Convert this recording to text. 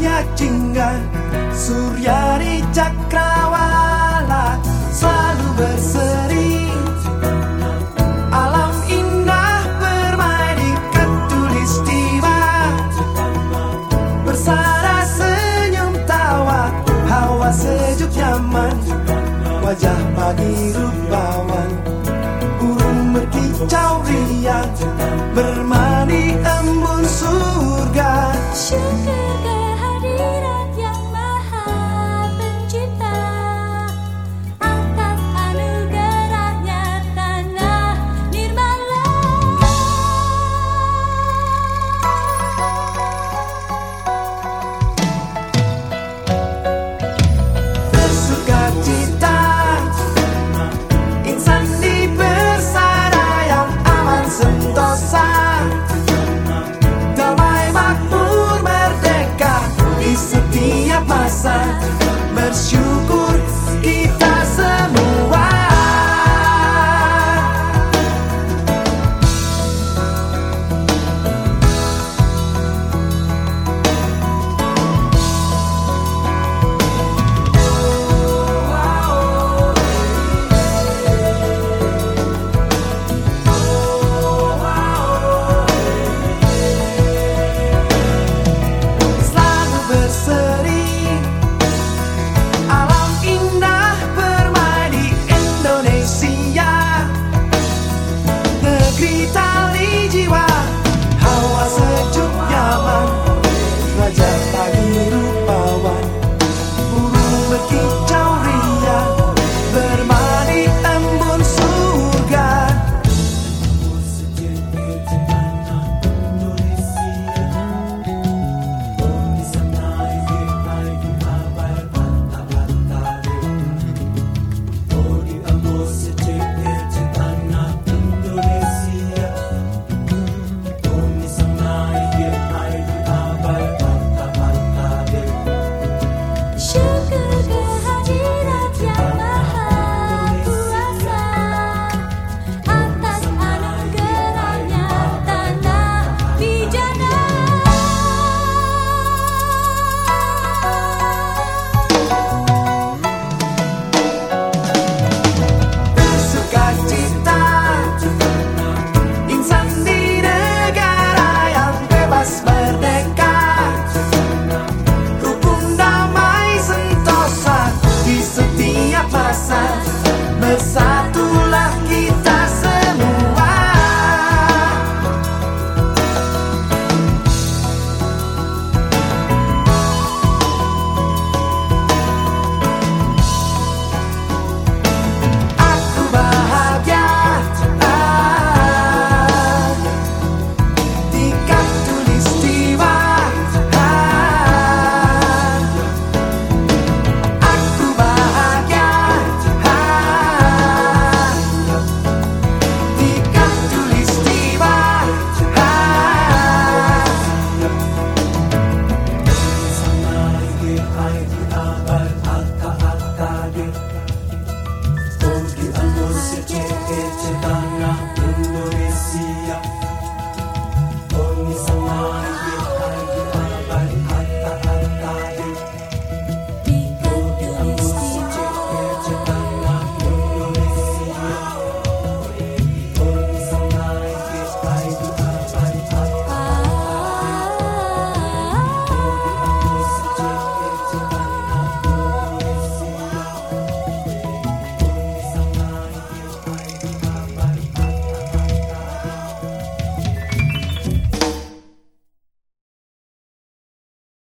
Cahya jingga Surya di cakrawala Selalu berseri. Alam indah bermain di ketulistiwa Bersara senyum tawa Hawa sejuk nyaman. Wajah pagi rupawan Burung berkicau riang Bermani side.